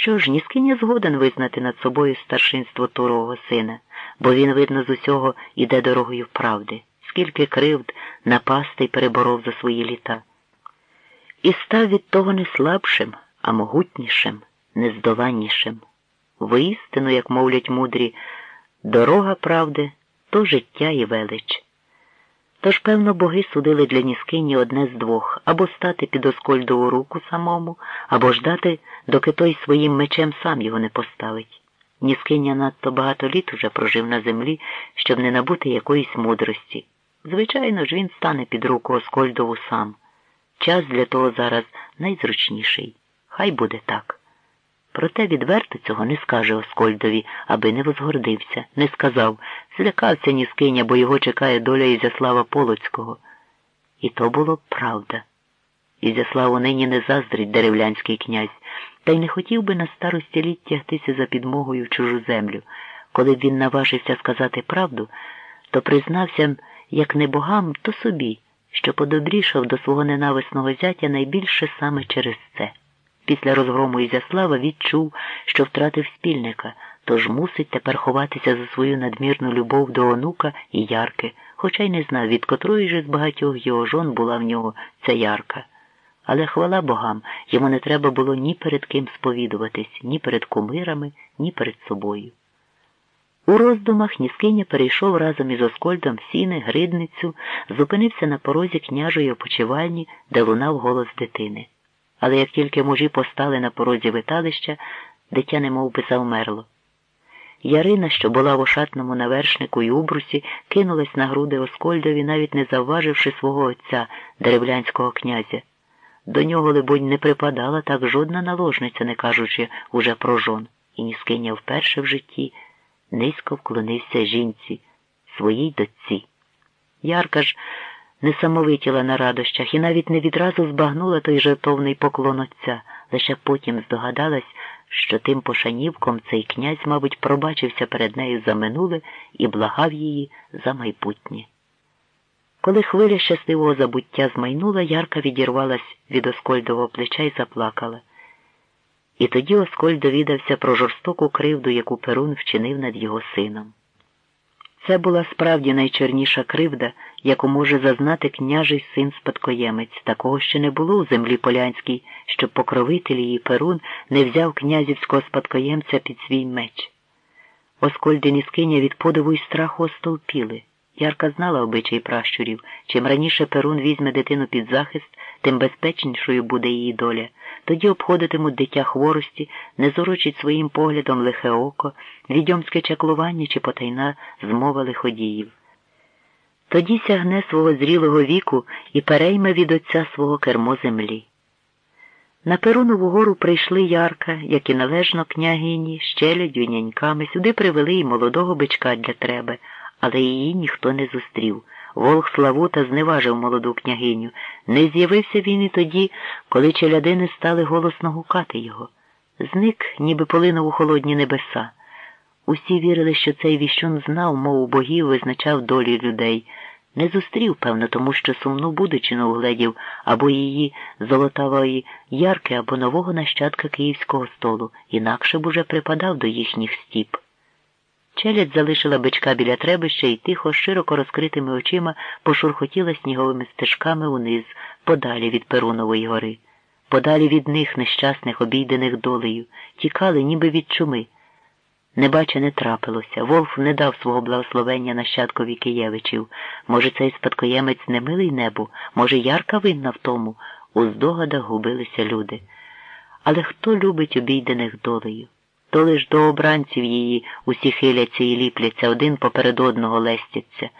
Що ж, Ніскиня згоден визнати над собою старшинство Турового сина, бо він, видно, з усього іде дорогою правди, скільки кривд напасти й переборов за свої літа. І став від того не слабшим, а могутнішим, нездоланнішим. Воістину, як мовлять мудрі, дорога правди то життя і велич. Тож, певно, боги судили для Ніскині одне з двох або стати під Оскольдову руку самому, або ждати, доки той своїм мечем сам його не поставить. Ніскиня надто багато літ уже прожив на землі, щоб не набути якоїсь мудрості. Звичайно ж, він стане під руку Оскольдову сам. Час для того зараз найзручніший. Хай буде так. Проте відверто цього не скаже Оскольдові, аби не возгордився, не сказав, злякався Ніскиня, бо його чекає доля Ізяслава Полоцького. І то було правда. Ізяславу нині не заздрить деревлянський князь, та й не хотів би на старості літ тягтися за підмогою в чужу землю. Коли б він наважився сказати правду, то признався, як не богам, то собі, що подобрішав до свого ненависного зятя найбільше саме через це. Після розгрому Ізяслава відчув, що втратив спільника, тож мусить тепер ховатися за свою надмірну любов до онука і ярки, хоча й не знав, від котрої ж з багатьох його жон була в нього ця ярка. Але хвала богам, йому не треба було ні перед ким сповідуватись, ні перед кумирами, ні перед собою. У роздумах Ніскиня перейшов разом із Оскольдом сіни, гридницю, зупинився на порозі княжої опочивальні, де лунав голос дитини. Але як тільки мужі постали на порозі виталища, дитя немов би завмерло. Ярина, що була в ошатному навершнику й убрусі, кинулась на груди Оскольдові, навіть не завваживши свого отця, деревлянського князя. До нього, либонь, не припадала так жодна наложниця, не кажучи уже про жон, і Ніскиня вперше в житті низько вклонився жінці, своїй дочці. Ярка ж не самовитіла на радощах і навіть не відразу збагнула той жертовний поклон отця, лише потім здогадалась, що тим пошанівком цей князь, мабуть, пробачився перед нею за минуле і благав її за майбутнє. Коли хвиля щасливого забуття змайнула, Ярка відірвалась від Оскольдового плеча і заплакала. І тоді Оскольд довідався про жорстоку кривду, яку Перун вчинив над його сином. Це була справді найчорніша кривда, яку може зазнати княжий син спадкоємець. Такого ще не було у землі полянській, щоб покровитель її Перун не взяв князівського спадкоємця під свій меч. Оскольд і Ніскиня від подиву й страху остовпіли. Ярка знала обичай пращурів. Чим раніше Перун візьме дитину під захист, тим безпечнішою буде її доля. Тоді обходитимуть дитя хворості, не зорочить своїм поглядом лихе око, відьомське чаклування чи потайна змова лиходіїв. Тоді сягне свого зрілого віку і перейме від отця свого кермо землі. На Перунову гору прийшли ярка, як і належно княгині, щелядю, няньками, сюди привели й молодого бичка для треба, але її ніхто не зустрів. Волк Славута зневажив молоду княгиню. Не з'явився він і тоді, коли челядини стали голосно гукати його. Зник, ніби полинув у холодні небеса. Усі вірили, що цей віщун знав, мову богів, визначав долі людей. Не зустрів, певно, тому що сумну будучину угледів або її золотавої ярки, або нового нащадка київського столу, інакше б уже припадав до їхніх стіп. Челядь залишила бичка біля требища і тихо, широко розкритими очима пошурхотіла сніговими стежками униз, подалі від Перунової гори, подалі від них нещасних, обійдених долею, тікали, ніби від чуми. Небаче трапилося. Волф не дав свого благословення нащадкові Києвичів. Може, цей спадкоємець не милий небу, може, ярка винна в тому. У здогадах губилися люди. Але хто любить обійдених долею? То лиш до обранців її усі хиляться і ліпляться, один поперед одного лестяться.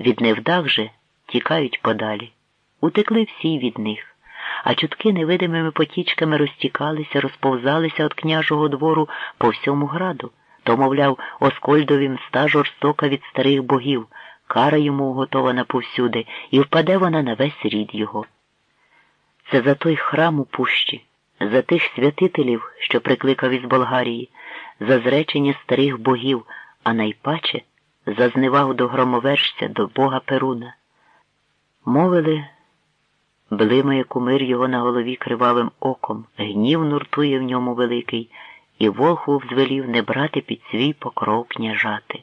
Від невдах же тікають подалі. Утекли всі від них, а чутки невидимими потічками розтікалися, розповзалися від княжого двору по всьому граду. То, мовляв, Оскольдові мста жорстока від старих богів, кара йому готована повсюди, і впаде вона на весь рід його. Це за той храм у пущі за тих святителів, що прикликав із Болгарії, за зречення старих богів, а найпаче за до громовержця, до Бога Перуна. Мовили Блимає кумир його на голові кривавим оком, гнів нуртує в ньому великий, і волху взвелів не брати під свій покров княжати.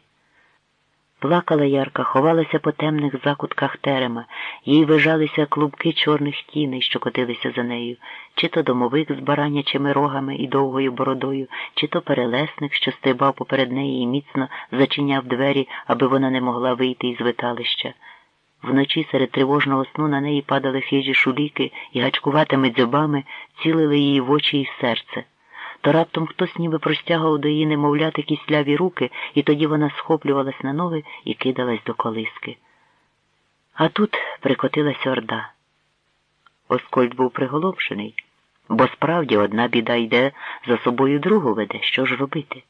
Плакала Ярка, ховалася по темних закутках терема, їй вижалися клубки чорних тіней, що котилися за нею, чи то домовик з баранячими рогами і довгою бородою, чи то перелесник, що стрибав поперед неї і міцно зачиняв двері, аби вона не могла вийти із виталища. Вночі серед тривожного сну на неї падали хижі шуліки і гачкуватими дзьобами цілили її в очі і серце то раптом хтось ніби простягав до її немовляти кисляві руки, і тоді вона схоплювалась на ноги і кидалась до колиски. А тут прикотилась орда. Оскольд був приголомшений, бо справді одна біда йде, за собою другу веде, що ж робити.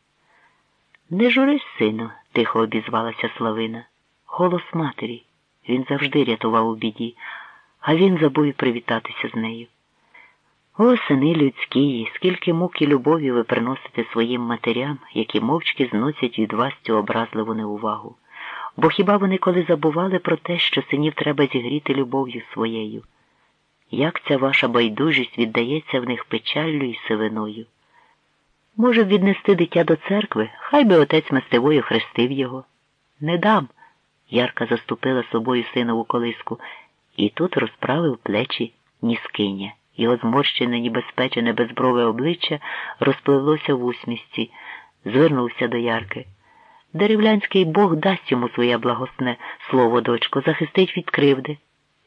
Не журись, сину, тихо обізвалася Славина. Голос матері. Він завжди рятував у біді, а він забув привітатися з нею. О, сини людські, скільки мук і любові ви приносите своїм матерям, які мовчки зносять від вас цю образливу неувагу. Бо хіба вони коли забували про те, що синів треба зігріти любов'ю своєю? Як ця ваша байдужість віддається в них печаллю і сивиною? Може віднести дитя до церкви, хай би отець мистевою хрестив його. Не дам. Ярка заступила собою синову колиску, і тут розправив плечі Ніскиня. Його зморщене, ніби спечене безброве обличчя розпливлося в усмісті, звернувся до Ярки. Деревлянський Бог дасть йому своє благосне слово, дочко, захистить від кривди.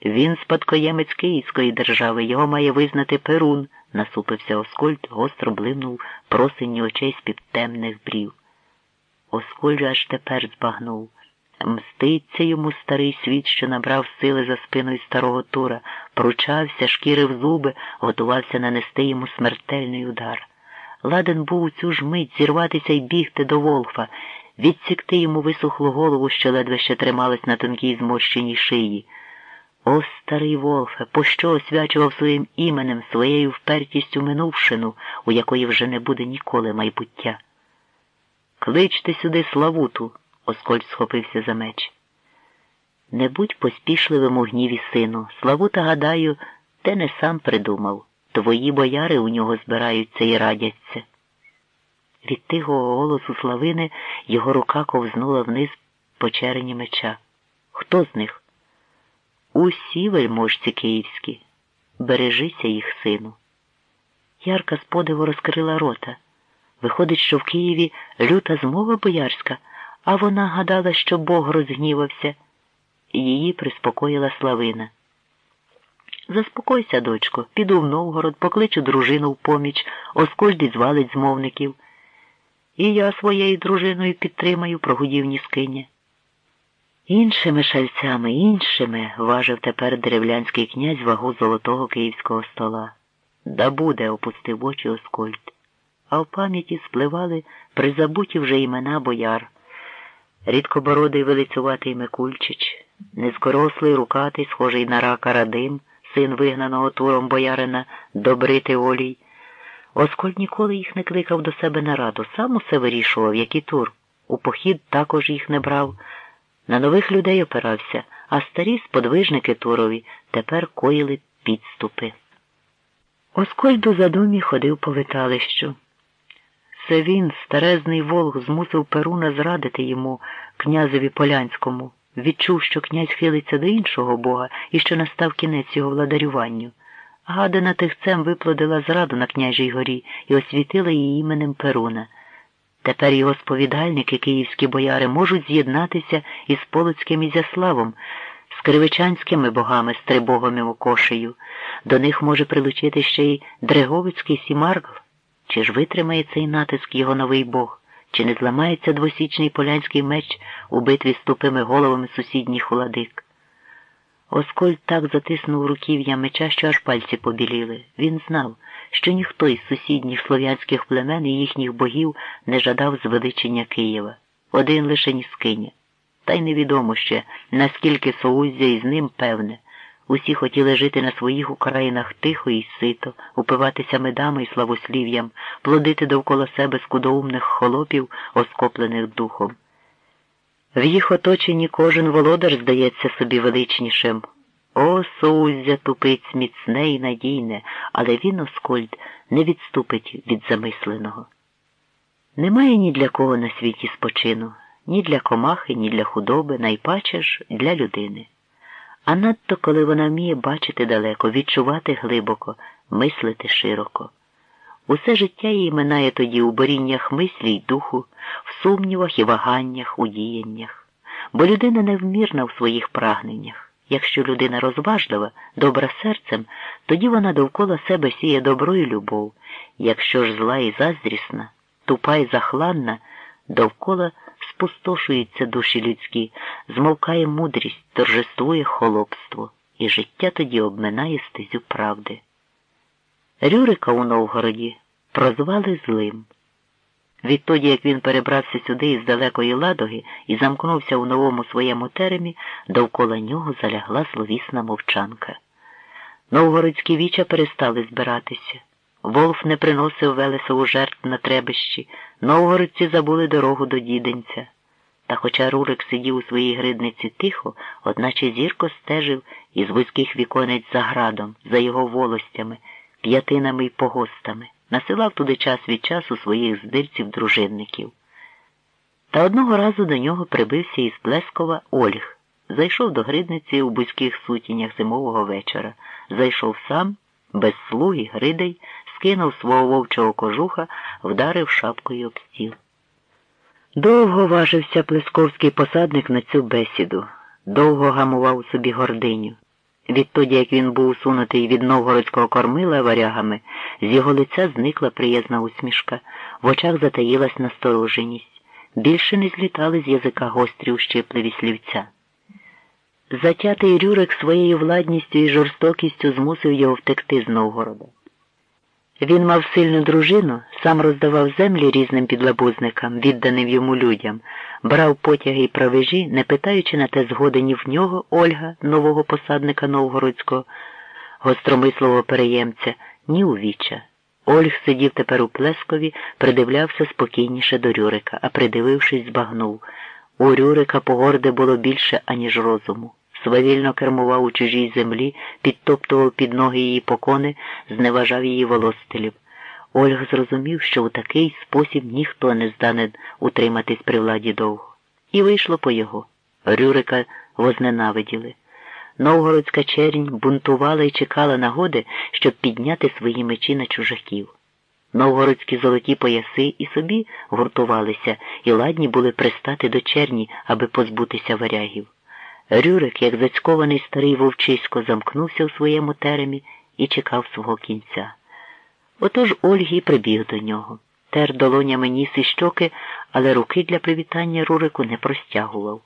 Він спадкоємець Київської держави, його має визнати Перун, насупився Оскольд, гостро блимнув просинні очей з під темних брів. Оскольд аж тепер збагнув. Мститься йому старий світ, що набрав сили за спиною старого тура, пручався, шкірив зуби, готувався нанести йому смертельний удар. Ладен був у цю ж мить зірватися і бігти до Волфа, відсікти йому висохлу голову, що ледве ще трималась на тонкій зморщеній шиї. О, старий Волфе, пощо освячував своїм іменем, своєю впертістю минувшину, у якої вже не буде ніколи майбуття. Кличте сюди Славуту. Оскольд схопився за меч. Не будь поспішливим у гніві сину. Славута, гадаю, те не сам придумав. Твої бояри у нього збираються і радяться. Від тихого голосу Славини його рука ковзнула вниз по черені меча. Хто з них? Усі вельможці київські. Бережися їх, сину. Ярка з подиву розкрила рота. Виходить, що в Києві люта змова боярська а вона гадала, що Бог розгнівався. Її приспокоїла Славина. Заспокойся, дочко, піду в Новгород, покличу дружину в поміч, оскольдить звалить змовників. І я своєю дружиною підтримаю, прогудів Ніскиня. Іншими шальцями, іншими, важив тепер деревлянський князь вагу золотого київського стола. Да буде, опустив очі Оскольд. А в пам'яті спливали призабуті вже імена бояр рідкобородий велицюватий Микульчич, низкорослий рукатий, схожий на рака Радим, син вигнаного туром боярина Добрити Олій. Оскольд ніколи їх не кликав до себе на раду, сам усе вирішував, який тур. У похід також їх не брав. На нових людей опирався, а старі сподвижники турові тепер коїли підступи. Оскольд у задумі ходив по виталищу. Це він, старезний волк, змусив Перуна зрадити йому, князеві Полянському, відчув, що князь хилиться до іншого бога і що настав кінець його владарюванню. Гадина тихцем виплодила зраду на княжій горі і освітила її іменем Перуна. Тепер його сповідальники, київські бояри, можуть з'єднатися із Полоцьким Ізяславом, з кривичанськими богами, стрибогом і Мокошею. До них може прилучити ще й Дреговицький Сімаргл. Чи ж витримає цей натиск його новий Бог, чи не зламається двосічний полянський меч у битві з тупими головами сусідніх владик? Оскольд так затиснув руків'я меча, що аж пальці побіліли. Він знав, що ніхто із сусідніх слов'янських племен і їхніх богів не жадав звеличення Києва. Один лише Ніскиня. Та й невідомо ще, наскільки соуздя із ним певне. Усі хотіли жити на своїх Українах тихо і сито, упиватися медами і славослів'ям, плодити довкола себе скудоумних холопів, оскоплених духом. В їх оточенні кожен володар здається собі величнішим. О, Сузя тупиць міцне і надійне, але він, Оскольд, не відступить від замисленого. Немає ні для кого на світі спочину, ні для комахи, ні для худоби, найпаче ж для людини. А надто коли вона вміє бачити далеко, відчувати глибоко, мислити широко. Усе життя їй минає тоді у боріннях мислі й духу, в сумнівах і ваганнях, у діяннях, бо людина невмірна в своїх прагненнях. Якщо людина розважлива, добра серцем, тоді вона довкола себе сіє добро і любов, якщо ж зла і заздрісна, тупа і захланна, довкола спустошуються душі людські, змовкає мудрість, торжествує холопство, і життя тоді обминає стезю правди. Рюрика у Новгороді прозвали злим. Відтоді, як він перебрався сюди із далекої ладоги і замкнувся у новому своєму теремі, довкола нього залягла зловісна мовчанка. Новгородські віча перестали збиратися. Волф не приносив Велесову жертв на требищі, новгородці забули дорогу до діденця. Та хоча Рурик сидів у своїй гридниці тихо, одначе зірко стежив із вузьких віконець за градом, за його волостями, п'ятинами й погостами, насилав туди час від часу своїх здирців-дружинників. Та одного разу до нього прибився із Плескова Ольг, зайшов до гридниці у бузьких сутінях зимового вечора, зайшов сам, без слуги, гридей, скинув свого вовчого кожуха, вдарив шапкою об стіл. Довго важився Плесковський посадник на цю бесіду, довго гамував собі гординю. Відтоді, як він був усунутий від новгородського кормила варягами, з його лиця зникла приязна усмішка, в очах затаїлась настороженість. Більше не злітали з язика гострі ущипливі слівця. Затятий Рюрик своєю владністю і жорстокістю змусив його втекти з Новгорода. Він мав сильну дружину, сам роздавав землі різним підлабузникам, відданим йому людям, брав потяги й правежі, не питаючи на те згоди ні в нього Ольга, нового посадника новгородського, гостромислового переємця, ні у віча. Ольг сидів тепер у Плескові, придивлявся спокійніше до Рюрика, а придивившись, збагнув. У Рюрика погорде було більше, аніж розуму свавільно кермував у чужій землі, підтоптував під ноги її покони, зневажав її волостелів. Ольга зрозумів, що у такий спосіб ніхто не здане утриматись при владі довго. І вийшло по його. Рюрика возненавиділи. Новгородська чернь бунтувала і чекала нагоди, щоб підняти свої мечі на чужаків. Новгородські золоті пояси і собі гуртувалися і ладні були пристати до черні, аби позбутися варягів. Рюрик, як зацькований старий вовчисько, замкнувся у своєму теремі і чекав свого кінця. Отож Ольгій прибіг до нього, тер долонями ніс і щоки, але руки для привітання Рурику не простягував.